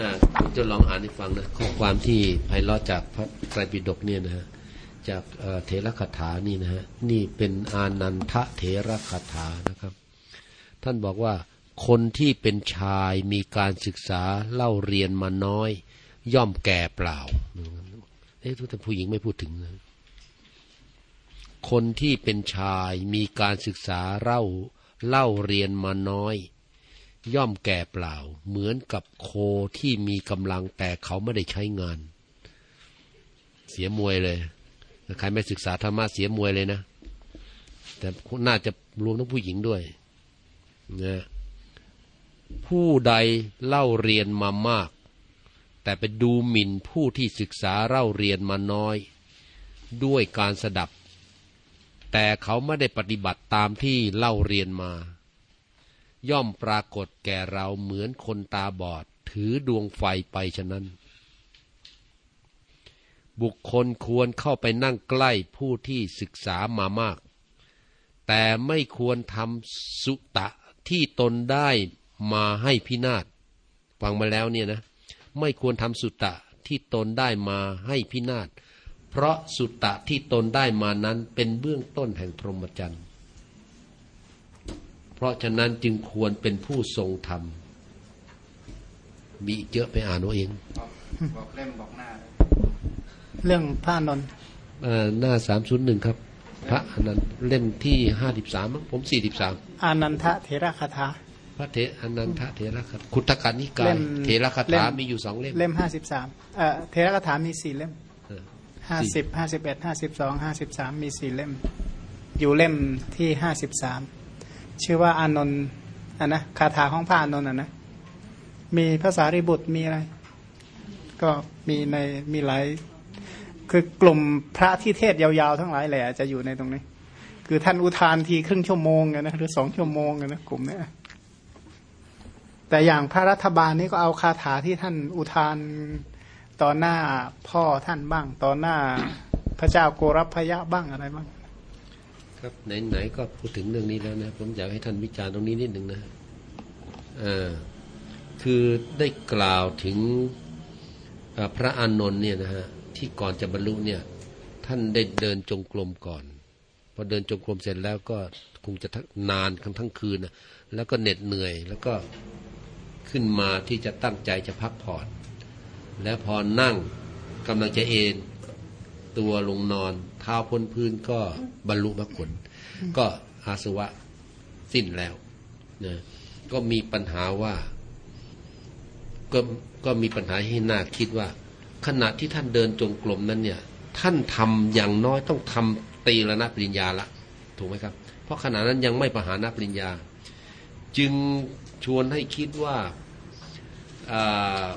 อ่าผมจะลองอ่านให้ฟังนะข้อความที่ไพเราะจากพระไตรปิฎกเนี่ยนะฮะจากเถรคาถานี่นะฮะนี่เป็นอานันทะเถรคาถานะครับ ท่านบอกว่าคนที่เป็นชายมีการศึกษาเล่าเรียนมาน้อย ย่อมแก่เปล่าเอ๊ะทุกท่านผู้หญิงไม่พูดถึงนะคนที่เป็นชายมีการศึกษาเล่าเล่าเรียนมาน้อย ย่อมแก่เปล่า เหมือนกับโคที่มีกำลังแต่เขาไม่ได้ใช้งาน เสียมวยเลยใครไม่ศึกษาธรรมะเสียมวยเลยนะ แต่น่าจะรวมทั้งผู้หญิงด้วยนะผู้ใดเล่าเรียนมามาก แต่ไปดูหมิ่นผู้ที่ศึกษาเล่าเรียนมาน้อย ด้วยการสดับ แต่เขาไม่ได้ปฏิบัติตามที่เล่าเรียนมา ย่อมปรากฏแก่เราเหมือนคนตาบอด ถือดวงไฟไปฉะนั้น บุคคลควรเข้าไปนั่งใกล้ผู้ที่ศึกษามามาก แต่ไม่ควรทำสุตะที่ตนได้มาให้พินาศฟังมาแล้วเนี่ยนะ ไม่ควรทำสุตตะที่ตนได้มาให้พินาศเพราะสุตตะที่ตนได้มานั้นเป็นเบื้องต้นแห่งพรหมจรรย์ เพราะฉะนั้นจึงควรเป็นผู้ทรงธรรม มีเยอะไปอ่านเอาเองบอกเล่มบอกหน้าเลยเรื่องพระนนท์เอ่อหน้าสามศูนย์หนึ่งครับ พระอนันต์เล่มที่ห้าสิบสามผมสี่สิบสามอานันทะเถระคาถาพระเถอนันทเถระคาคุตกานิกาเล่ยมเถระคาเล่ถามมีอยู่สองเล่ม เล่มห้าสิบสามเอ่อเทระคาถามีสี่เล่มเออห้าสิบห้าสิบเอ็ดห้าสิบสองห้าสิบสามมีสี่เล่ม อยู่เล่มที่ห้าสิบสาม ชื่อว่าอานนท์อะนะคาถาของพระอานนท์อะนะมีภาษาริบุตรมีอะไร ก็มีในมีหลายคือกลุ่มพระที่เทศยาวๆทั้งหลายแหละจะอยู่ในตรงนี้ คือท่านอุทานทีครึ่งชั่วโมงอะนะหรือสองชั่วโมงอะนะกลุ่มเนี้ยแต่อย่างพระรัฐบาลนี่ก็เอาคาถาที่ท่านอุทานต่อหน้าพ่อท่านบ้าง ต่อหน้าพระเจ้าโกรพยะบ้างอะไรบ้าง ครับไหนๆก็พูดถึงเรื่องนี้แล้วนะ ผมอยากให้ท่านวิจารณ์ตรงนี้นิดหนึ่งนะอ่าคือได้กล่าวถึงพระอานนท์เนี่ยนะฮะที่ก่อนจะบรรลุเนี่ยท่านได้เดินจงกรมก่อนพอเดินจงกรมเสร็จแล้วก็คงจะนานทั้งทั้งคืนนะแล้วก็เหน็ดเหนื่อย แล้วก็ขึ้นมาที่จะตั้งใจจะพักผ่อน แล้วพอนั่งกำลังจะเอน ตัวลงนอน เท้าพ้นพื้นก็บรรลุมรรคผล ก็อาสวะสิ้นแล้วนะก็มีปัญหาว่า ก็ก็มีปัญหาให้น่าคิดว่า ขณะที่ท่านเดินจงกรมนั้นเนี่ย ท่านทำอย่างน้อยต้องทำตรีระนาปริญญาละ ถูกไหมครับ เพราะขณะนั้นยังไม่ประหานาปริญญา จึงชวนให้คิดว่าอ่า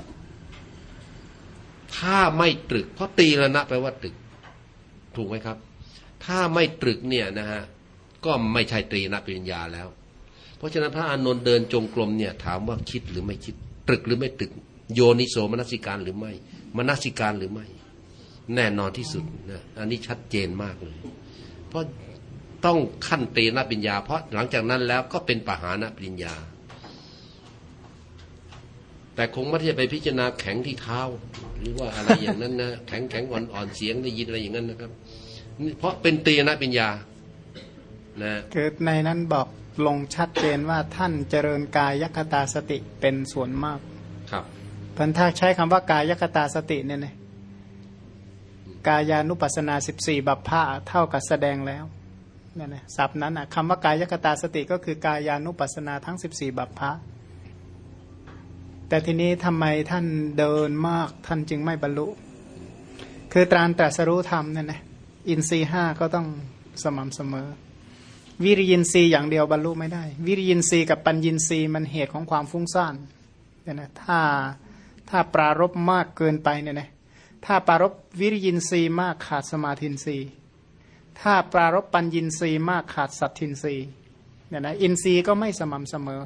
ถ้าไม่ตรึก เพราะตีระนะแปลว่าตรึก ถูกไหมครับ ถ้าไม่ตรึกเนี่ยนะฮะก็ไม่ใช่ตรีนะปริญญาแล้ว เพราะฉะนั้นพระอานนท์เดินจงกรมเนี่ยถามว่าคิดหรือไม่คิด ตรึกหรือไม่ตรึก โยนิโสมนสิการหรือไม่มนสิการหรือไม่ แน่นอนที่สุดนะอันนี้ชัดเจนมากเลย เพราะต้องขั้นตรีนะปริญญา เพราะหลังจากนั้นแล้วก็เป็นปหานปริญญา แต่คงไม่ได้ไปพิจารณาแข็งที่เท้า หรือว่าอะไรอย่างนั้นนะแข็งแข็งอ่อนอ่อนเสียงได้ยินอะไรอย่างนั้นนะครับ เพราะเป็นตรีนะปัญญานะคือในนั้นบอกลงชัดเจนว่าท่านเจริญกายคตาสติเป็นส่วนมาก ครับพันธาใช้คำว่ากายคตาสติเนี่ยนะกายานุปัสสนาสิบสี่บัพพะเท่ากับแสดงแล้วเนี่ยนะศัพท์นั้นอะคำว่ากายคตาสติก็คือกายานุปัสสนาทั้งสิบสี่บัพพะแต่ทีนี้ทำไมท่านเดินมากท่านจึงไม่บรรลุ คือตรานตรัสรู้ธรรมเนี่ยนะ อินทรีห้าก็ต้องสม่ำเสมอ วิริยินทรีย์อย่างเดียวบรรลุไม่ได้ วิริยินทรีย์กับปัญญินทรีย์มันเหตุของความฟุ้งซ่านเนี่ยนะถ้าถ้าปรารบมากเกินไปเนี่ยนะถ้าปรารบวิริยินทรีย์มากขาดสมาธินทรีย์ถ้าปรารบปัญญินทรีย์มากขาดสัตทินทรีย์เนี่ยนะอินทรีย์ก็ไม่สม่ำเสมอ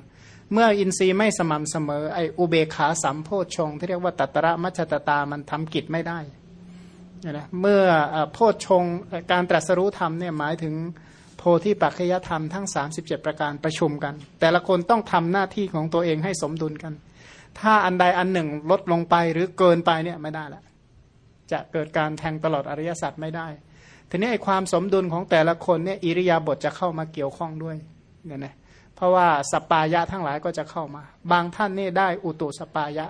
เมื่ออินทรีย์ไม่สม่ำเสมอไออุเบขาสัมโพชงที่เรียกว่าตัตระมัชตตามันทำกิจไม่ได้ นี่ยนะเมื่อโพชฌงการตรัสรู้ธรรมเนี่ยหมายถึงโพธิปัจจยธรรมทั้ง 37 ประการประชุมกัน แต่ละคนต้องทำหน้าที่ของตัวเองให้สมดุลกัน ถ้าอันใดอันหนึ่งลดลงไปหรือเกินไปเนี่ยไม่ได้ละจะเกิดการแทงตลอดอริยสัจไม่ได้ทีนี้ไอ้ความสมดุลของแต่ละคนเนี่ยอิริยาบถจะเข้ามาเกี่ยวข้องด้วยเนี่ยนะเพราะว่าสปายะทั้งหลายก็จะเข้ามา บางท่านนี่ได้อุตุสปายะ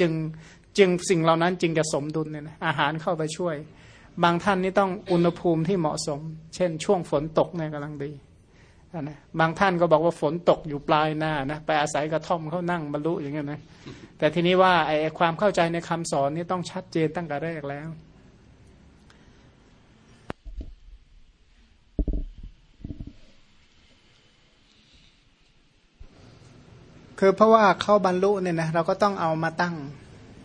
จึง จึงสิ่งเหล่านั้นจึงจะสมดุลเนี่ยนะอาหารเข้าไปช่วย บางท่านนี่ต้องอุณหภูมิที่เหมาะสม เช่น ช่วงฝนตกเนี่ยกำลังดีนะบางท่านก็บอกว่าฝนตกอยู่ปลายหน้านะไปอาศัยกระท่อมเขานั่งบรรลุอย่างเงี้ยนะแต่ทีนี้ว่าไอ้ความเข้าใจในคำสอนนี่ต้องชัดเจนตั้งแต่แรกแล้วคือเพราะว่าเข้าบรรลุเนี่ยนะเราก็ต้องเอามาตั้ง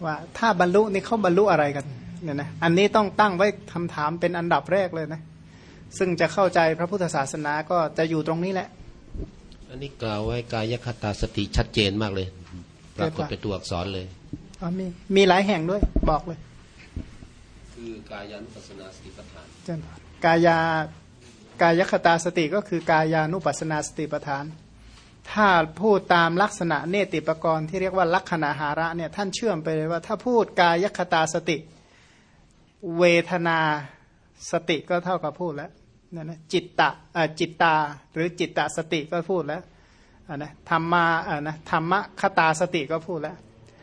ว่าถ้าบรรลุนี่เขาบรรลุอะไรกันเนี่ยนะอันนี้ต้องตั้งไว้คำถามเป็นอันดับแรกเลยนะ ซึ่งจะเข้าใจพระพุทธศาสนาก็จะอยู่ตรงนี้แหละ อันนี้กล่าวไว้กายคตาสติชัดเจนมากเลยปรากฏเป็นตัวอักษรเลยอ๋อมีมีหลายแห่งด้วยบอกเลย คือกายานุปัสสนาสติปัฏฐานเจนพรกายากายคตาสติก็คือกายานุปัสสนาสติปัฏฐาน ถ้าพูดตามลักษณะเนติปกรณ์ที่เรียกว่าลักษณะหาระเนี่ยท่านเชื่อมไปเลยว่าถ้าพูดกายคตาสติ เวทนาสติก็เท่ากับพูดแล้วนั่นนะจิตตะจิตตา หรือจิตตสติก็พูดแล้วอันนะธรรมาอ่านะธรรมะคตาสติก็พูดแล้ว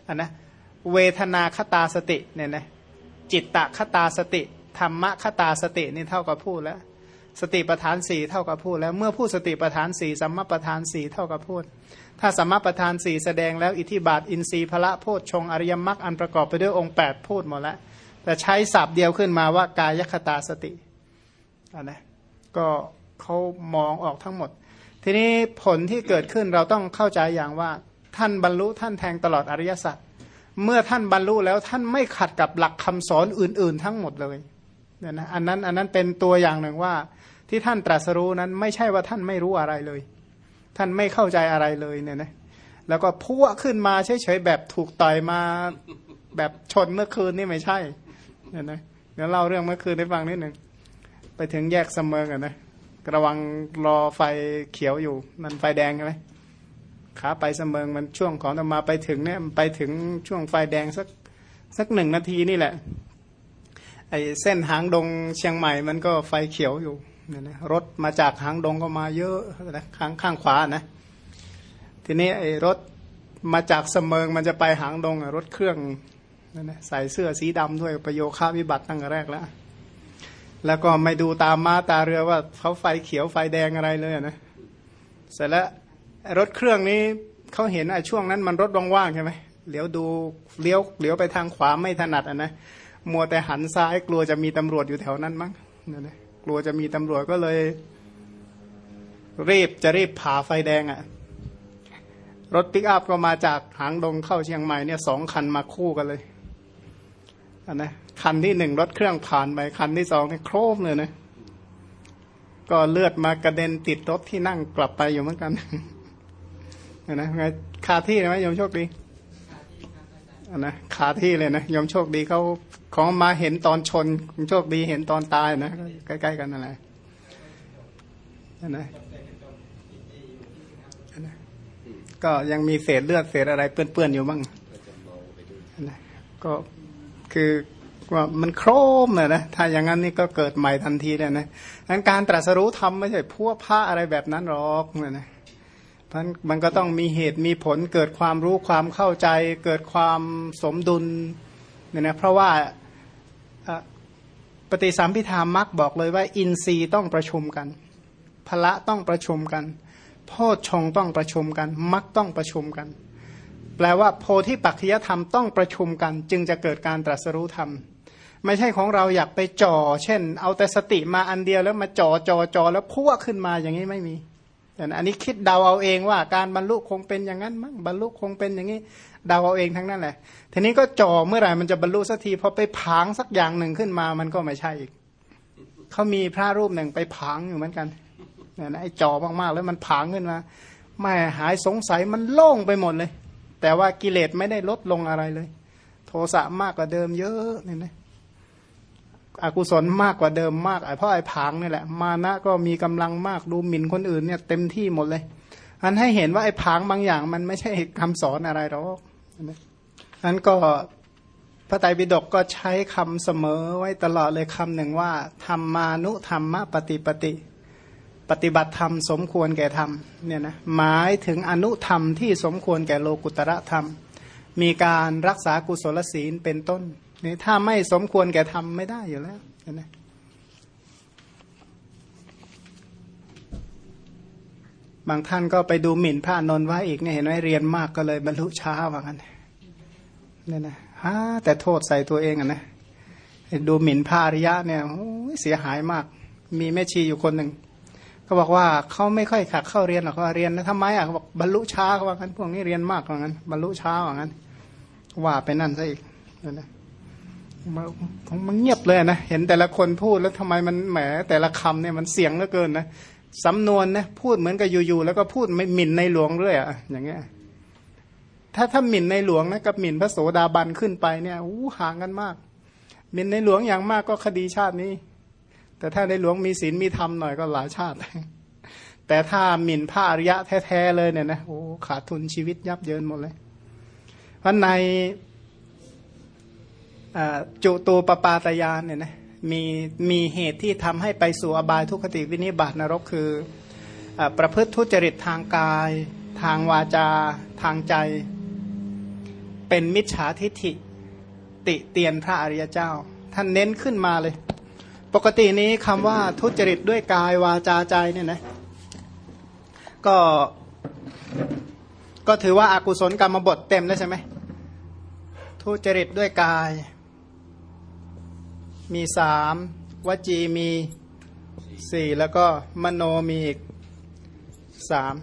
อันนะเวทนาคตาสติเนี่ยนะจิตตะคตาสติธรรมะคตาสตินี่เท่ากับพูดแล้ว สติปทานสี่เท่ากับพูดแล้วเมื่อพูดสติปทานสี่สัมมาปทานสี่เท่ากับพูด ถ้าสัมมาปทานสี่แสดงแล้วอิทธิบาทอินทรีย์พละโพชฌงอริยมรรคอันประกอบไปด้วยองค์ 8 พูดหมดแล้วแต่ใช้ศัพท์เดียวขึ้นมาว่ากายคตาสติอันนะก็เขามองออกทั้งหมด ทีนี้ผลที่เกิดขึ้นเราต้องเข้าใจอย่างว่าท่านบรรลุท่านแทงตลอดอริยสัจเมื่อท่านบรรลุแล้วท่านไม่ขัดกับหลักคำสอนอื่น ๆ ทั้งหมดเลย เนี่ยนะอันนั้นอันนั้นเป็นตัวอย่างหนึ่งว่า ที่ท่านตรัสรู้นั้นไม่ใช่ว่าท่านไม่รู้อะไรเลย ท่านไม่เข้าใจอะไรเลยเนี่ยนะแล้วก็พุ่งขึ้นมาเฉยๆแบบถูกต่อยมาแบบชนเมื่อคืนนี่ไม่ใช่เนี่ยนะเดี๋ยวเล่าเรื่องเมื่อคืนให้ฟังนิดหนึ่งไปถึงแยกเสมอกันนะระวังรอไฟเขียวอยู่มันไฟแดงใช่ไหมขาไปเสมอมันช่วงของตมาไปถึงเนี่ยไปถึงช่วงไฟแดงสักสักหนึ่งนาทีนี่แหละ ไอเส้นหางดงเชียงใหม่มันก็ไฟเขียวอยู่เนี่ยนะรถมาจากหางดงก็มาเยอะนะข้างข้างขวานะ ทีนี้ไอรถมาจากเสมิงมันจะไปหางดงรถเครื่องนั่นนะใส่เสื้อสีดำด้วยประโยค่าวิบัติตั้งแต่แรกแล้วแล้วก็ไม่ดูตามมาตาเรือว่าเขาไฟเขียวไฟแดงอะไรเลยนะเสร็จแล้วรถเครื่องนี้เขาเห็นไอ้ช่วงนั้นมันรถว่างๆใช่ไหมเลี้ยวดูเลี้ยวเลี้ยวไปทางขวาไม่ถนัดอะนะ มัวแต่หันซ้ายกลัวจะมีตำรวจอยู่แถวนั้นมั้งนั่นนะกลัวจะมีตำรวจก็เลยรีบจะรีบผ่าไฟแดงอะ่ะ รถปิกอัพก็มาจากหางดงเข้าเชียงใหม่เนี่ยสองคันมาคู่กันเลยอันนะคันที่หนึ่งรถเครื่องผ่านไปคันที่สองเนี่ยโครมเลยนะก็เลือดมากระเด็นติดรถที่นั่งกลับไปอยู่เหมือนกันนะไงคาที่เลยไหมยมโชคดีนะคาที่เลยนะยมโชคดีเขา ของมาเห็นตอนชนโชคดีเห็นตอนตายนะใกล้ๆกันนั่นแหละนะนะก็ยังมีเศษเลือดเศษอะไรเปื้อนๆอยู่บ้างนะก็คือว่ามันโครมเลยนะ ถ้าอย่างนั้นนี่ก็เกิดใหม่ทันทีเลยนะงั้นการตรัสรู้ทำไม่ใช่พวกผ้าอะไรแบบนั้นหรอกนะนะพันมันก็ต้องมีเหตุมีผลเกิดความรู้ความเข้าใจ เกิดความสมดุลเนี่ยนะเพราะว่า ปฏิสัมพิธามักบอกเลยว่า อินทรีย์ต้องประชุมกันพละต้องประชุมกันโพชฌงต้องประชุมกันมักต้องประชุมกัน แปลว่าโพธิปัจจยธรรมต้องประชุมกัน จึงจะเกิดการตรัสรู้ธรรม ไม่ใช่ของเราอยากไปจ่อ เช่น เอาแต่สติมาอันเดียวแล้วมาจ่อจ่อจ่อแล้วพุ่งขึ้นมาอย่างนี้ไม่มี อันนี้คิดเดาเอาเองว่า การบรรลุคงเป็นอย่างนั้นมั้งบรรลุคงเป็นอย่างนี้เดาเอาเองทั้งนั้นแหละ ทีนี้ก็จ่อเมื่อไหร่มันจะบรรลุสักทีพอไปผางสักอย่างหนึ่งขึ้นมา มันก็ไม่ใช่อีกเขามีพระรูปหนึ่งไปผางอยู่เหมือนกันเนี่ยนะไอ้จ่อมากๆ แล้วมันผางขึ้นมาไม่หายสงสัยมันโล่งไปหมดเลย แต่ว่ากิเลสไม่ได้ลดลงอะไรเลย โทสะมากกว่าเดิมเยอะเนี่ยนะ อกุศลมากกว่าเดิมมากไอ้พราะไอ้ผางนี่แหละ มานะก็มีกำลังมากดูหมิ่นคนอื่นเนี่ยเต็มที่หมดเลย อันให้เห็นว่าไอ้ผางบางอย่าง มันไม่ใช่คำสอนอะไรหรอกนั้นก็พระไตรปิฎกก็ใช้คำเสมอไว้ตลอดเลยคำหนึ่งว่า ธรรมานุธรรมปฏิปติ ปฏิบัติธรรมสมควรแก่ธรรมเนี่ยนะหมายถึงอนุธรรมที่สมควรแก่โลกุตระธรรม มีการรักษากุศลศีลเป็นต้น นี่ถ้าไม่สมควรแก่ธรรมไม่ได้อยู่แล้วนไหมบางท่านก็ไปดูหมิ่นพระนนท์ไว้อีกเนี่ยเห็นไหมเรียนมากก็เลยบรรลุช้าว่างั้นเนี่ยนะฮะแต่โทษใส่ตัวเองอะนะดูหมิ่นพระอริยะเนี่ยเสียหายมาก มีแม่ชีอยู่คนหนึ่งก็บอกว่าเขาไม่ค่อยขัดเข้าเรียนหรอกเขาเรียนนะทำไมอะเขาบอกบรรลุช้าว่างั้นพวกนี้เรียนมากว่างั้นบรรลุช้าว่างั้น ว่าไปนั่นซะอีกเนี่ยนะ มันมันเงียบเลยนะ เห็นแต่ละคนพูดแล้วทำไมมันแหมแต่ละคำเนี่ยมันเสียงเหลือเกินนะสำนวนนะพูดเหมือนกับอยู่ๆแล้วก็พูดไม่หมิ่นในหลวงเรื่อยอะอย่างเงี้ยถ้าถ้าหมิ่นในหลวงนะกับหมิ่นพระโสดาบันขึ้นไปเนี่ยอู้ห่างกันมาก หมิ่นในหลวงอย่างมากก็คดีชาตินี้ แต่ถ้าในหลวงมีศีลมีธรรมหน่อยก็หลายชาติ แต่ถ้าหมิ่นพระอริยะแท้ๆเลยเนี่ยนะโอ้ขาดทุนชีวิตยับเยินหมดเลยเพราะใน จุตูปปาตยานเนี่ยนะมีมีเหตุที่ทำให้ไปสู่อบายทุกขติวินิบาตนรกคืออประพฤติทุจริตทางกาย ทางวาจา ทางใจ เป็นมิจฉาทิฐิติเตียนพระอริยเจ้า ท่านเน้นขึ้นมาเลย ปกตินี้คำว่าทุจริตด้วยกายวาจาใจเนี่ยนะก็ก็ถือว่าอากุศลกรรมบทเต็มแล้วใช่ไหมทุจริตด้วยกาย มีสามวจีมีสี่แล้วก็มโนมีอีกสาม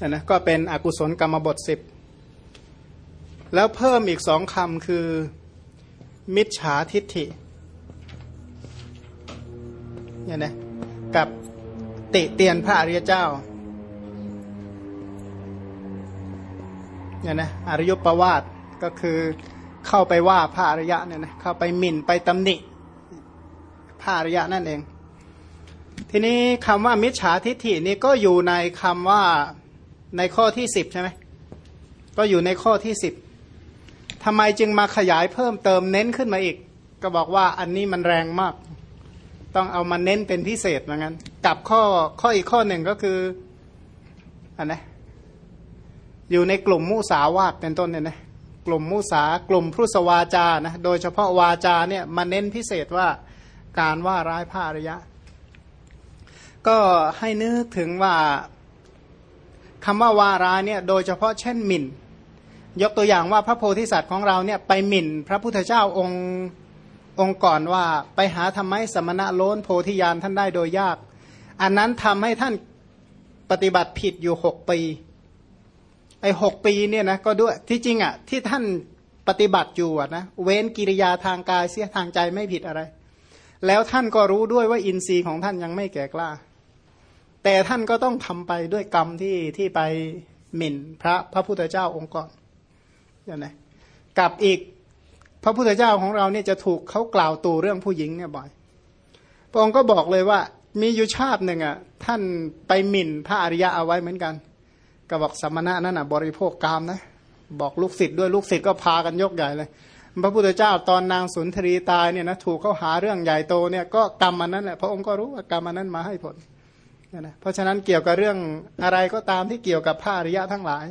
นะนะก็เป็นอกุศลกรรมบทสิบแล้วเพิ่มอีกสองคำคือ มิจฉาทิฏฐิเนี่ยนะกับติเตียนพระอริยเจ้าเนี่ยนะอริยประวาทก็คือ เข้าไปว่าพระอริยะเนี่ยนะเข้าไปหมิ่นไปตำหนิพระอริยะนั่นเอง ทีนี้คำว่ามิจฉาทิฏฐินี่ก็อยู่ในคำว่าในข้อที่สิบใช่ไหมก็อยู่ในข้อที่สิบทำไมจึงมาขยายเพิ่มเติมเน้นขึ้นมาอีก ก็บอกว่าอันนี้มันแรงมาก ต้องเอามาเน้นเป็นพิเศษเหมือนกันกับข้อข้ออีกข้อหนึ่งก็คืออันนะอยู่ในกลุ่มมุสาวาตเป็นต้นเนี่ยนะ กลุ่มมุสากลุ่มพุทธวาจานะโดยเฉพาะวาจาเนี่ยมาเน้นพิเศษว่าการว่าร้ายพระอริยะ ก็ให้นึกถึงว่าคำว่าว่าร้ายเนี่ยโดยเฉพาะเช่นหมิ่น ยกตัวอย่างว่าพระโพธิสัตว์ของเราเนี่ยไปหมิ่น พระพุทธเจ้าองค์องค์ก่อนว่าไปหาทำไมสมณะโล้นโพธิญาณท่านได้โดยยาก อันนั้นทำให้ท่านปฏิบัติผิดอยู่หกปี ไอ้หกปีเนี่ยนะก็ด้วยที่จริงอะที่ท่านปฏิบัติอยู่นะเว้นกิริยาทางกายเสียทางใจไม่ผิดอะไร แล้วท่านก็รู้ด้วยว่าอินทรีย์ของท่านยังไม่แก่กล้า แต่ท่านก็ต้องทำไปด้วยกรรมที่ที่ไปหมิ่นพระพระพุทธเจ้าองค์ก่อนอย่างนะกับอีกพระพุทธเจ้าของเราเนี่ยจะถูกเขากล่าวตูเรื่องผู้หญิงเนี่ยบ่อยพระองค์ก็บอกเลยว่ามีอยู่ชาติหนึ่งอะท่านไปหมิ่นพระอริยะเอาไว้เหมือนกัน ก็บอกสมณะนั่นอะ บริโภคกามนะ บอกลูกศิษย์ด้วยลูกศิษย์ก็พากันยกใหญ่เลย พระพุทธเจ้าตอนนางสุนทรีตายเนี่ยนะถูกเขาหาเรื่องใหญ่โตเนี่ยก็กรรมมันนั้นแหละพระองค์ก็รู้ว่ากรรมมันนั้นมาให้ผลนะเพราะฉะนั้นเกี่ยวกับเรื่องอะไรก็ตามที่เกี่ยวกับพระอริยะทั้งหลาย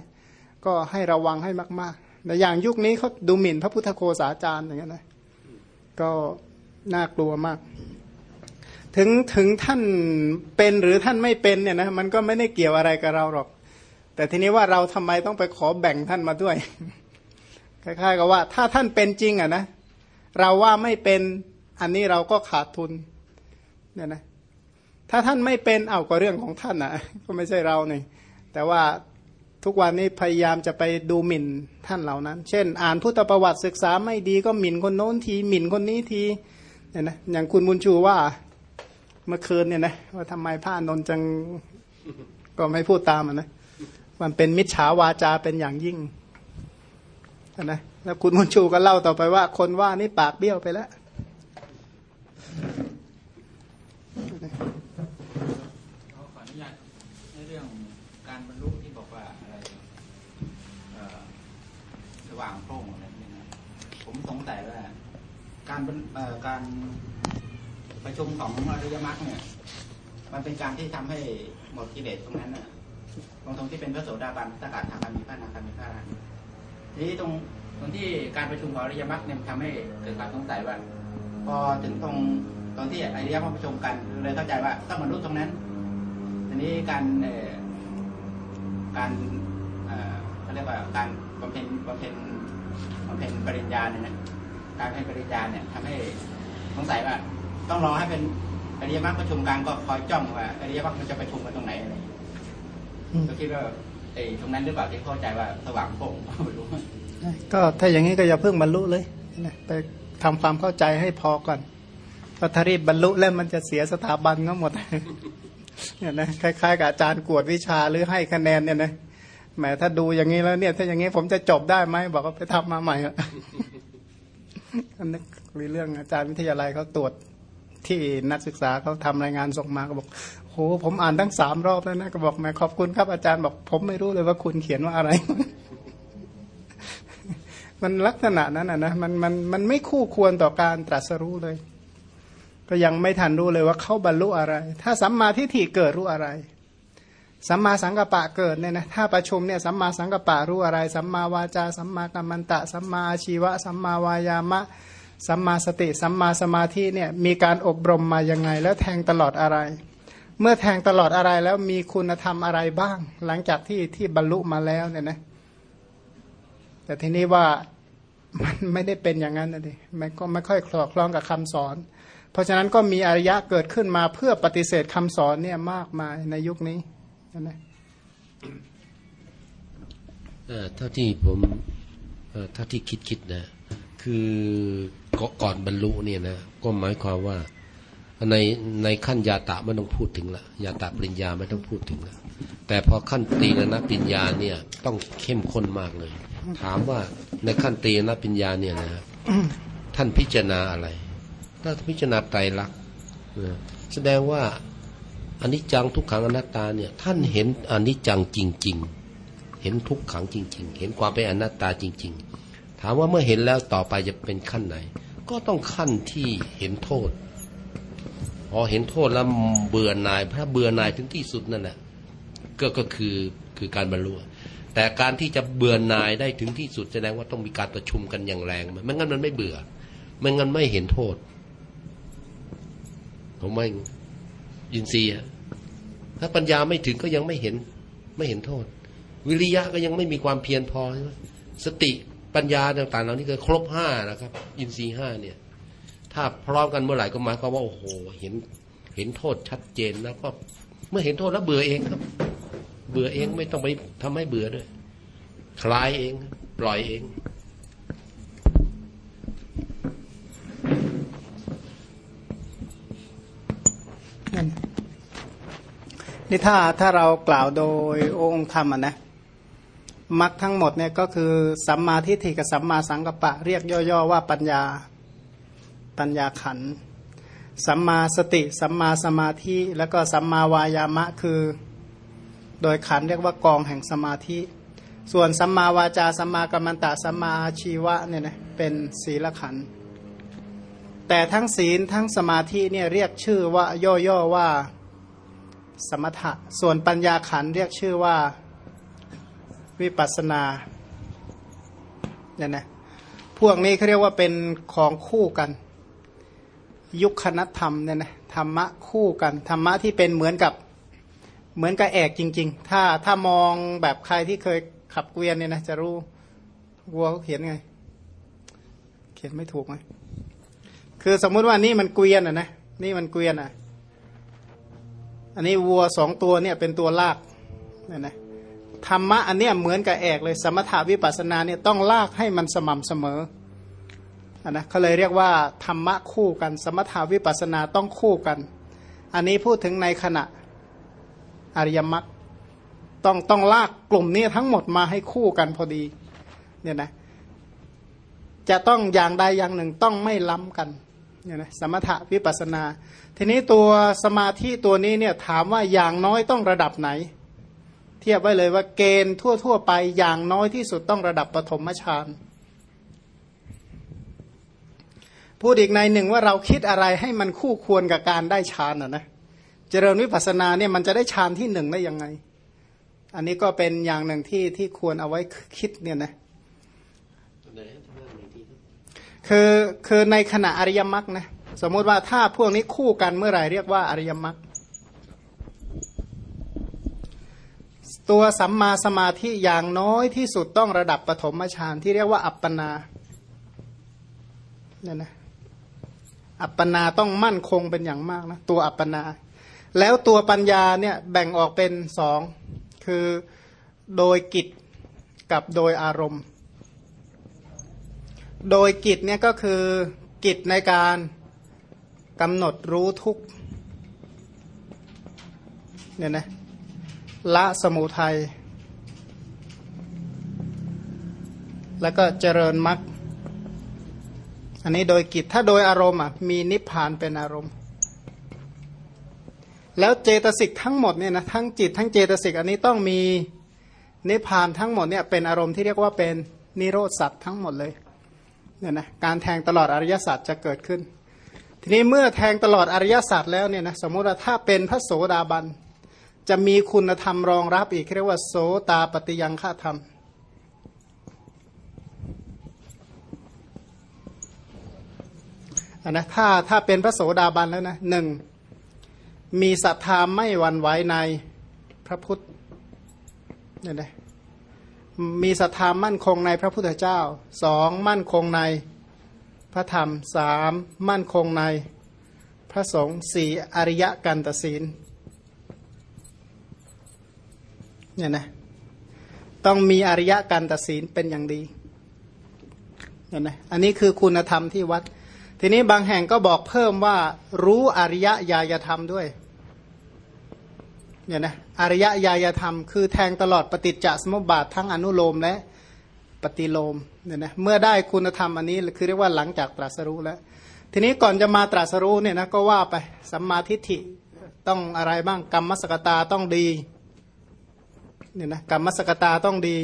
ก็ให้ระวังให้มากๆแต่อย่างยุคนี้เขาดูหมิ่นพระพุทธโคสาจารย์อย่างเงี้ยนะก็น่ากลัวมาก ถึงถึงท่านเป็นหรือท่านไม่เป็นเนี่ยนะมันก็ไม่ได้เกี่ยวอะไรกับเราหรอก แต่ทีนี้ว่าเราทำไมต้องไปขอแบ่งท่านมาด้วย คล้ายๆกับว่า ถ้าท่านเป็นจริงอะนะ เราว่าไม่เป็นอันนี้เราก็ขาดทุนเนี่ยนะถ้าท่านไม่เป็นเอาก็เรื่องของท่านอะก็ไม่ใช่เราเนี่ยแต่ว่าทุกวันนี้พยายามจะไปดูหมิ่นท่านเหล่านั้น เช่น อ่านพุทธประวัติศึกษาไม่ดีก็หมิ่นคนโน้นทีหมิ่นคนนี้ทีเนี่ยนะอย่างคุณบุญชูว่าเมื่อคืนเนี่ยนะว่าทำไมพระนนจังก็ไม่พูดตามอะนะ มันเป็นมิจฉาวาจาเป็นอย่างยิ่งนะแล้วคุณมุนชูก็เล่าต่อไปว่า คนว่านี่ปากเบี้ยวไปแล้วขออนุญาตในเรื่องการบรรลุที่บอกว่าอะไรว่างโพร่งอะไรนี่นะผมสงสัยว่าการเป็นเอ่อการประชุมของอริยมรรคเนี่ย มันเป็นการที่ทำให้หมดกิเลสตรงนั้นน่ะ ตรงตรงที่เป็นพระโสดาบันพระสกทาคารมีพระนาคามีพระอรหันต์ทีนี้ตรงตรงที่การประชุมของอริยมรรคเนี่ยทำให้เกิดความสงสัยว่า พอถึงตรงตรงที่อริยมรรคประชุมกันเลยเข้าใจว่าต้องบรรลุตรงนั้นทีนี้การการเขาเรียกว่าการบำเพ็ญบำเพ็ญบำเพ็ญปริญญาเนี่ยนะการให้ปริญญาเนี่ยทำให้สงสัยว่า ต้องรอให้เป็นอริยมรรคประชุมกันก็คอยจ้องว่าอริยมรรคมันจะประชุมกันตรงไหนอะไร ก็คิดว่าไอ้ตรงนั้นหรือเปล่าที่เข้าใจว่าสว่างโปร่งไม่รู้ก็ถ้าอย่างนี้ก็อย่าเพิ่งบรรลุเลยนะไปทำความเข้าใจให้พอก่อนเพราะถ้ารีบบรรลุแล้วมันจะเสียสถาบันก็หมดเนี่ยนะคล้ายๆกับอาจารย์กวดวิชาหรือให้คะแนนเนี่ยนะแหมถ้าดูอย่างนี้แล้วเนี่ย ถ้าอย่างนี้ผมจะจบได้ไหมบอกว่าไปทำมาใหม่อะอันนี้มีเรื่องอาจารย์วิทยาลัยเขาตรวจ ที่นักศึกษาเขาทำรายงานส่งมาก็บอกโหผมอ่านทั้งสามรอบแล้วนะก็บอกแหมขอบคุณครับอาจารย์บอก ผมไม่รู้เลยว่าคุณเขียนว่าอะไร มันลักษณะนั้นนะนะมันมันมันไม่คู่ควรต่อการตรัสรู้เลย ก็ยังไม่ทันรู้เลยว่าเขาบรรลุอะไร ถ้าสัมมาทิฏฐิเกิดรู้อะไรสัมมาสังกัปปะเกิดเนี่ยนะถ้าประชุมเนี่ยสัมมาสังกัปปะรู้อะไร สัมมาวาจา สัมมากัมมันตะ สัมมาอาชีวะ สัมมาวายามะ สัมมาสติสัมมาสมาธิเนี่ยมีการอบรมมายังไง แล้วแทงตลอดอะไร เมื่อแทงตลอดอะไรแล้วมีคุณธรรมอะไรบ้าง หลังจากที่ที่บรรลุมาแล้วเนี่ยนะแต่ทีนี้ว่ามันไม่ได้เป็นอย่างนั้นนะดิมันก็ไม่ค่อยคลอคล้องกับคำสอน เพราะฉะนั้นก็มีอริยะเกิดขึ้นมาเพื่อปฏิเสธคำสอนเนี่ยมากมายในยุคนี้นะเอ่อเท่าที่ผมเอ่อเท่าที่คิดคิดนะ คือ ก่อนบรรลุเนี่ยนะก็หมายความว่าในในขั้นยาตะไม่ต้องพูดถึงละยาตะปริญญาไม่ต้องพูดถึงละแต่พอขั้นตรีนะปริญญาเนี่ยต้องเข้มข้นมากเลย ถามว่าในขั้นตรีนะปริญญาเนี่ยนะท่านพิจารณาอะไรถ้าพิจารณาไตรลักษณ์แสดงว่าอนิจจังทุกขังอนัตตาเนี่ยท่านเห็นอนิจจังจริง ๆ เห็นทุกขังจริง ๆ เห็นความเป็นอนัตตาจริง ๆ ถามว่าเมื่อเห็นแล้วต่อไปจะเป็นขั้นไหน ก็ต้องขั้นที่เห็นโทษพอเห็นโทษแล้วเบื่อหน่ายถ้าเบื่อหน่ายถึงที่สุดนั่นแหละก็ก็คือคือการบรรลุแต่การที่จะเบื่อหน่ายได้ถึงที่สุดแสดงว่าต้องมีการประชุมกันอย่างแรงไม่งั้นมันไม่เบื่อไม่งั้นไม่เห็นโทษผมไม่ยินทรียถ้าปัญญาไม่ถึงก็ยังไม่เห็น ไม่เห็นโทษ วิริยะก็ยังไม่มีความเพียรพอใช่ไหมสติ ปัญญาต่างๆเหล่านี้ก็ครบห้านะครับ อินทรีย์ห้าเนี่ย ถ้าพร้อมกันเมื่อไหร่ก็หมายความว่าโอ้โห เห็นเห็นโทษชัดเจนแล้วก็เมื่อเห็นโทษแล้วเบื่อเองครับ เบื่อเองไม่ต้องไปทำให้เบื่อด้วย คลายเอง ปล่อยเอง นี่ถ้าถ้าเรากล่าวโดยองค์ธรรมนะ มรรคทั้งหมดเนี่ยก็คือสัมมาทิฏฐิกับสัมมาสังกัปปะ เรียกย่อๆว่าปัญญาปัญญาขันสัมมาสติ สัมมาสมาธิ แล้วก็สัมมาวายามะคือ โดยขันเรียกว่ากองแห่งสมาธิ ส่วนสัมมาวาจาสัมมากัมมันตะสัมมาอาชีวะเนี่ยนะเป็นศีลขันแต่ทั้งศีลทั้งสมาธิเนี่ยเรียกชื่อว่าย่อๆว่าสมถะ ส่วนปัญญาขันเรียกชื่อว่า วิปัสสนาเนี่ยนะพวกนี้เขาเรียกว่าเป็นของคู่กัน ยุคคณธรรมเนี่ยนะธรรมะคู่กัน ธรรมะที่เป็นเหมือนกับเหมือนกับแอกจริง ๆ ถ้าถ้ามองแบบใครที่เคยขับเกวียนเนี่ยนะจะรู้วัวเขาเขียนไง เขียนไม่ถูกไหมคือสมมุติว่านี่มันเกวียนอะนะนี่มันเกวียนอะ อันนี้วัวสองตัวเนี่ยเป็นตัวลากเนี่ยนะ ธรรมะอันเนี้ยเหมือนกับแอกเลยสมถาวิปัสสนาเนี่ยต้องลากให้มันสม่ำเสมออันนะเขาเลยเรียกว่าธรรมะคู่กัน สมถาวิปัสสนาต้องคู่กัน อันนี้พูดถึงในขณะอริยมรรคต้องต้องลากกลุ่มนี้ทั้งหมดมาให้คู่กันพอดีเนี่ยนะจะต้องอย่างใดอย่างหนึ่งต้องไม่ล้ำกันเนี่ยนะสมถะวิปัสนา ทีนี้ตัวสมาธิตัวนี้เนี่ยถามว่าอย่างน้อยต้องระดับไหน ทียบไว้เลยว่าเกณฑ์ทั่ว ๆ ไปอย่างน้อยที่สุดต้องระดับปฐมฌานพูดอีกในหนึ่งว่าเราคิดอะไรให้มันคู่ควรกับการได้ฌานอะนะเจริญวิปัสสนาเนี่ยมันจะได้ฌานที่หนึ่งได้ยังไง อันนี้ก็เป็นอย่างหนึ่งที่ที่ควรเอาไว้คิดเนี่ยนะคือคือในขณะอริยมรรคนะสมมติว่าถ้าพวกนี้คู่กันเมื่อไหร่เรียกว่าอริยมรรค ตัวสัมมาสมาธิอย่างน้อยที่สุดต้องระดับปฐมฌานที่เรียกว่าอัปปนาเนี่ยนะอัปปนาต้องมั่นคงเป็นอย่างมากนะตัวอัปปนา แล้วตัวปัญญาเนี่ยแบ่งออกเป็นสองคือโดยกิจกับโดยอารมณ์ โดยกิจเนี่ยก็คือกิจในการกำหนดรู้ทุกเนี่ยนะ ละสมุทัย แล้วก็เจริญมรรค อันนี้โดยกิจ ถ้าโดยอารมณ์อะมีนิพพานเป็นอารมณ์ แล้วเจตสิกทั้งหมดเนี่ยนะทั้งจิตทั้งเจตสิกอันนี้ต้องมีนิพพานทั้งหมดเนี่ยเป็นอารมณ์ที่เรียกว่าเป็นนิโรธสัตว์ทั้งหมดเลยเนี่ยนะการแทงตลอดอริยสัจจะเกิดขึ้น ทีนี้เมื่อแทงตลอดอริยสัจแล้วเนี่ยนะสมมติว่าถ้าเป็นพระโสดาบัน จะมีคุณธรรมรองรับอีกเรียกว่าโสตาปฏิยังฆาธรรมนนะถ้าถ้าเป็นพระโสดาบันแล้วนะหนึ่งมีศรัทธาไม่หวั่นไหวในพระพุทธเนี่ยนะมีศรัทธามั่นคงในพระพุทธเจ้าสองมั่นคงในพระธรรมสามมั่นคงในพระสงฆ์สี่อริยกันตศีล เนี่ยนะต้องมีอริยกันตศีลเป็นอย่างดีเนี่ยนะอันนี้คือคุณธรรมที่วัด ทีนี้บางแห่งก็บอกเพิ่มว่ารู้อริยญาณธรรมด้วยเนี่ยนะอริยญาณธรรม คือแทงตลอดปฏิจจสมุปบาททั้งอนุโลมและปฏิโลมเนี่ยนะเมื่อได้คุณธรรมอันนี้คือเรียกว่าหลังจากตรัสรู้แล้ว ทีนี้ก่อนจะมาตรัสรู้เนี่ยนะก็ว่าไปสัมมาทิฏฐิต้องอะไรบ้างกรรมมสกตาต้องดี เนี่ยนะกรรมสกตาต้องดี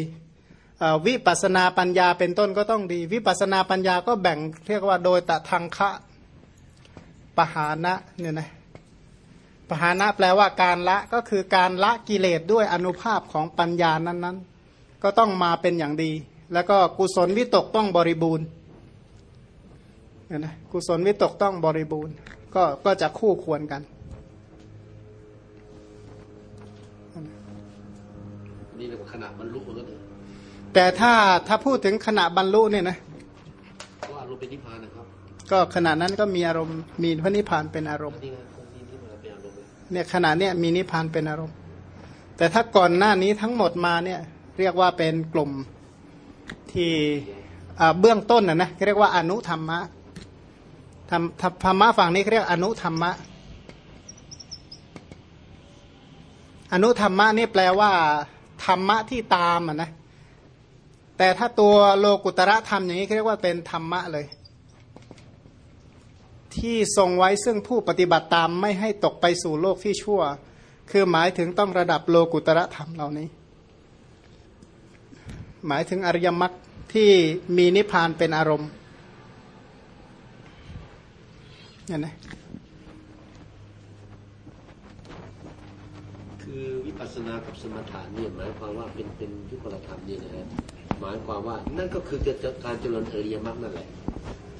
วิปัสนาปัญญาเป็นต้นก็ต้องดี วิปัสนาปัญญาก็แบ่งเรียกว่าโดยตะทางคะปหานะเนี่ยนะปหานะแปลว่าการละก็คือการละกิเลสด้วยอนุภาพของปัญญานั้นๆ ก็ต้องมาเป็นอย่างดี แล้วก็กุศลวิตกต้องบริบูรณ์เนี่ยนะกุศลวิตกต้องบริบูรณ์ ก็ก็จะคู่ควรกัน นี่เรียกว่าขณะบรรลุมันก็เลยแต่ถ้าถ้าพูดถึงขณะบรรลุเนี่ยนะก็อารมณ์เป็นนิพพานนะครับ ก็ขณะนั้นก็มีอารมณ์มีพระนิพพานเป็นอารมณ์เนี่ยขณะเนี้ยมีนิพพานเป็นอารมณ์ แต่ถ้าก่อนหน้านี้ทั้งหมดมาเนี่ยเรียกว่าเป็นกลุ่มที่เบื้องต้นนะนะเรียกว่าอนุธรรมะธรรมธรรมะฝั่งนี้เรียกอนุธรรมะ อนุธรรมะนี่แปลว่า ธรรมะที่ตามอะนะแต่ถ้าตัวโลกุตระธรรมอย่างนี้เรียกว่าเป็นธรรมะเลย ที่ทรงไว้ซึ่งผู้ปฏิบัติตามไม่ให้ตกไปสู่โลกที่ชั่ว คือหมายถึงต้องระดับโลกุตระธรรมเหล่านี้ หมายถึงอริยมรรคที่มีนิพพานเป็นอารมณ์เห็น ไหมปัสสนากับสมถะเนี่ยหมายความว่าเป็นเป็นยุคลธรรมเนี่ยนะฮะหมายความว่านั่นก็คือการเจริญอริยมรรคนั่นแหละ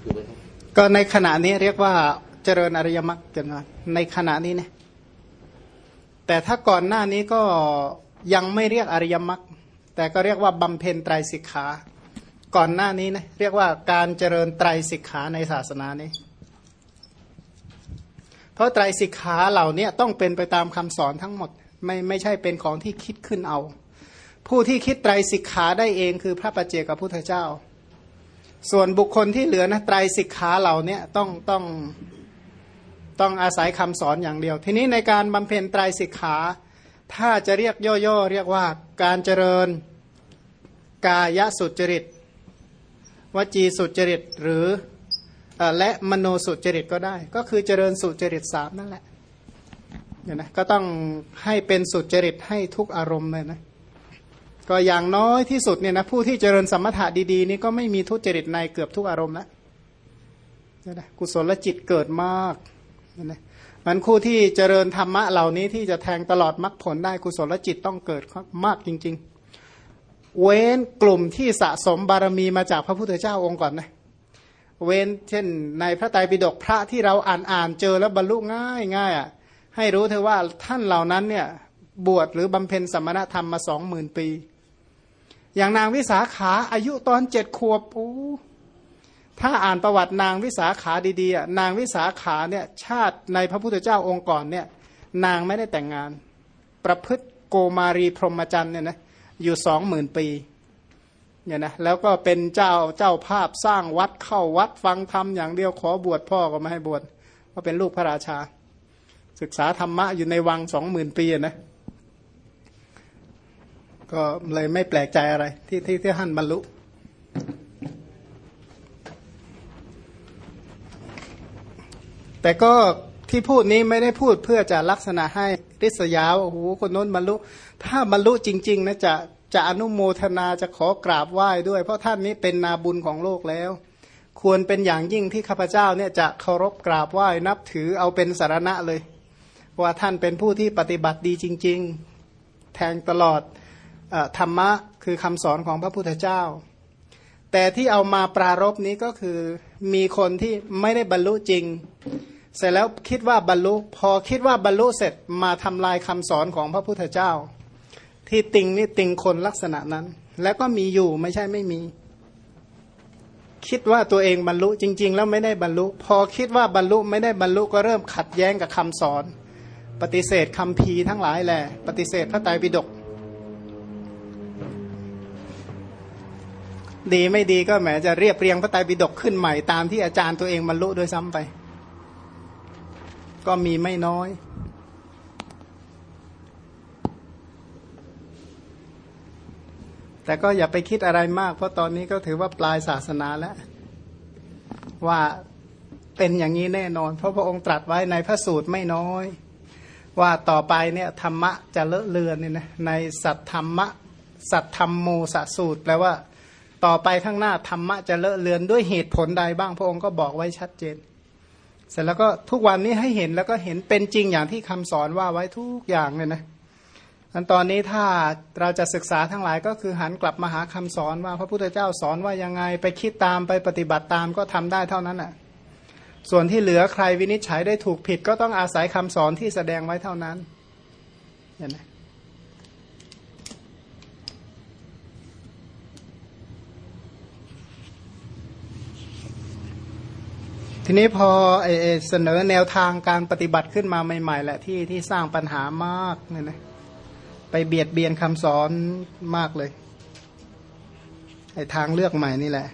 ถูกไหมครับก็ในขณะนี้เรียกว่าเจริญอริยมรรคจนในขณะนี้เนี่ยแต่ถ้าก่อนหน้านี้ก็ยังไม่เรียกอริยมรรคแต่ก็เรียกว่าบำเพ็ญไตรสิกขา ก่อนหน้านี้นะเรียกว่าการเจริญไตรสิกขาในศาสนานี้ เพราะไตรสิกขาเหล่านี้ต้องเป็นไปตามคำสอนทั้งหมด ไม่ไม่ใช่เป็นของที่คิดขึ้นเอา ผู้ที่คิดไตรสิกขาได้เองคือพระปัจเจกพุทธเจ้า ส่วนบุคคลที่เหลือนะไตรสิกขาเหล่านี้ต้องต้องต้องอาศัยคำสอนอย่างเดียว ทีนี้ในการบำเพ็ญไตรสิกขา ถ้าจะเรียกย่อๆ เรียกว่าการเจริญกายสุจริต วจีสุจริตหรือและมโนสุจริตก็ได้ ก็คือเจริญสุจริตสามนั่นแหละ เนี่ยนะก็ต้องให้เป็นสุดจริตให้ทุกอารมณ์เลยนะก็อย่างน้อยที่สุดเนี่ยนะผู้ที่เจริญสมถะดีๆ นี่ก็ไม่มีทุจริตในเกือบทุกอารมณ์แล้วนะกุศลจิตเกิดมากนะมันคู่ที่เจริญธรรมะเหล่านี้ที่จะแทงตลอดมรรคผลได้กุศลจิตต้องเกิดมากจริง ๆ เว้นกลุ่มที่สะสมบารมีมาจากพระพุทธเจ้าองค์ก่อนนะเว้นเช่น ในพระไตรปิฎกพระที่เราอ่านอ่านเจอแล้วบรรลุง่ายง่ายอะ ให้รู้เถอว่าท่านเหล่านั้นเนี่ยบวชหรือบำเพ็ญสมณธรรมมาสองหมื่นปี อย่างนางวิสาขาอายุตอนเจ็ดขวบโอ้ถ้าอ่านประวัตินางวิสาขาดีๆนางวิสาขาเนี่ยชาติในพระพุทธเจ้าองค์ก่อนเนี่ยนางไม่ได้แต่งงาน ประพฤติโกมารีพรหมจรรย์เนี่ยนะอยู่สองหมื่นปีเนี่ยนะแล้วก็เป็นเจ้าเจ้าภาพสร้างวัดเข้าวัดฟังธรรมอย่างเดียวขอบวชพ่อก็ไม่ให้บวชเพราะเป็นลูกพระราชา ศึกษาธรรมะอยู่ในวังสองหมื่นปีนะก็เลยไม่แปลกใจอะไร ที่ที่ที่ท่านบรรลุแต่ก็ที่พูดนี้ไม่ได้พูดเพื่อจะลักษณะให้ริษยาว่าโอ้โหคนโน้นบรรลุ ถ้าบรรลุจริง ๆนะจะจะอนุโมทนาจะขอกราบไหว้ด้วย เพราะท่านนี้เป็นนาบุญของโลกแล้ว ควรเป็นอย่างยิ่งที่ข้าพเจ้าเนี่ยจะเคารพกราบไหว้นับถือเอาเป็นสารณะเลย ว่าท่านเป็นผู้ที่ปฏิบัติดีจริง ๆ แทงตลอดธรรมะคือคำสอนของพระพุทธเจ้า แต่ที่เอามาปรารบนี้ก็คือมีคนที่ไม่ได้บรรลุจริง เสร็จแล้วคิดว่าบรรลุ พอคิดว่าบรรลุเสร็จมาทำลายคำสอนของพระพุทธเจ้า ที่ติงนี่ติงคนลักษณะนั้น แล้วก็มีอยู่ไม่ใช่ไม่มีคิดว่าตัวเองบรรลุจริง ๆ แล้วไม่ได้บรรลุ พอคิดว่าบรรลุไม่ได้บรรลุก็เริ่มขัดแย้งกับคำสอน ปฏิเสธคำพีทั้งหลายแหละปฏิเสธพระไตรปิฎกดีไม่ดีก็แหมจะเรียบเรียงพระไตรปิฎกขึ้นใหม่ตามที่อาจารย์ตัวเองบรรลุโดยซ้ำไป ก็มีไม่น้อย แต่ก็อย่าไปคิดอะไรมาก เพราะตอนนี้ก็ถือว่าปลายศาสนาแล้ว ว่าเป็นอย่างนี้แน่นอน เพราะพระองค์ตรัสไว้ในพระสูตรไม่น้อย ว่าต่อไปเนี่ยธรรมะจะเลอะเลือนเนี่ยนะในสัตธรรมะสัตธรรมโมสสูตรแปลว่าต่อไปข้างหน้าธรรมะจะเลอะเลือนด้วยเหตุผลใดบ้างพระองค์ก็บอกไว้ชัดเจน เสร็จแล้วก็ทุกวันนี้ให้เห็นแล้วก็เห็นเป็นจริงอย่างที่คำสอนว่าไว้ทุกอย่างเลยนะอันตอนนี้ถ้าเราจะศึกษาทั้งหลายก็คือหันกลับมาหาคำสอนว่าพระพุทธเจ้าสอนว่ายังไงไปคิดตามไปปฏิบัติตามก็ทำได้เท่านั้นอะ ส่วนที่เหลือใครวินิจฉัยได้ถูกผิดก็ต้องอาศัยคำสอนที่แสดงไว้เท่านั้นเห็นไหมทีนี้พอเสนอแนวทางการปฏิบัติขึ้นมาใหม่ๆแหละที่ที่สร้างปัญหามากเนี่ยนะไปเบียดเบียนคำสอนมากเลยไอ้ทางเลือกใหม่นี่แหละ